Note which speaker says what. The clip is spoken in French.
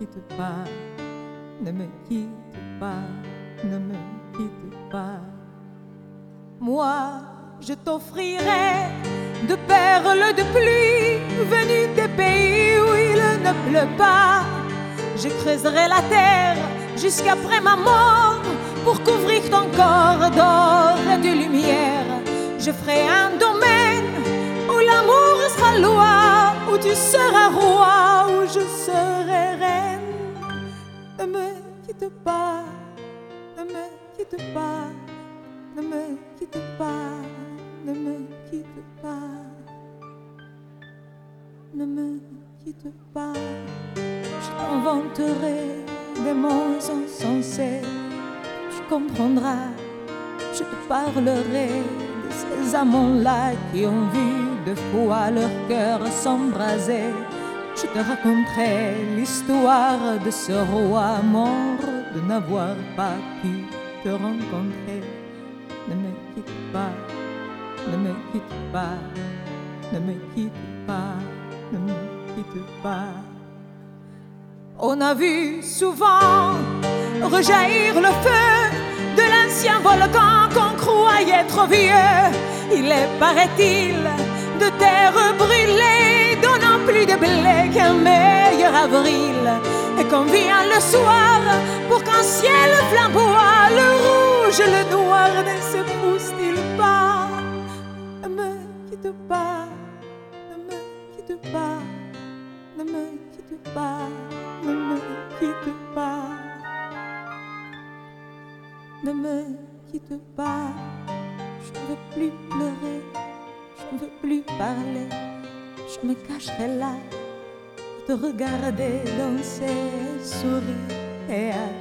Speaker 1: quitte pas, ne me quitte pas, ne me quitte pas. Moi, je t'offrirai de perles de pluie venues des pays où il ne pleut pas. Je creuserai la terre jusqu'après ma mort pour couvrir ton corps d'or et de lumière. Je ferai un domaine où l'amour sera loi, où tu seras roi, où je serai quitte pas, ne me quitte pas, ne me quitte pas. Je t'inventerai des mots insensés, tu comprendras. Je te parlerai de ces amants-là qui ont vu de fois leur cœur s'embraser. Je te raconterai l'histoire de ce roi mort de n'avoir pas pu te rencontrer. Ne me quitte pas, ne me quitte pas, ne me quitte pas, ne me quitte pas. On a vu souvent rejaillir le feu de l'ancien volcan qu'on croyait trop vieux. Il est, paraît-il, de terre brûlée, donnant plus de blé qu'un meilleur avril. Et qu'on vient le soir pour qu'un ciel flamboie, le rouge, le noir ne se pousse-t-il pas Ne me quitte pas, ne me quitte pas, ne me quitte pas, ne me quitte pas. Ne me quitte pas, je ne veux plus pleurer, je ne veux plus parler, je me cacherai là, te regarder danser, sourire et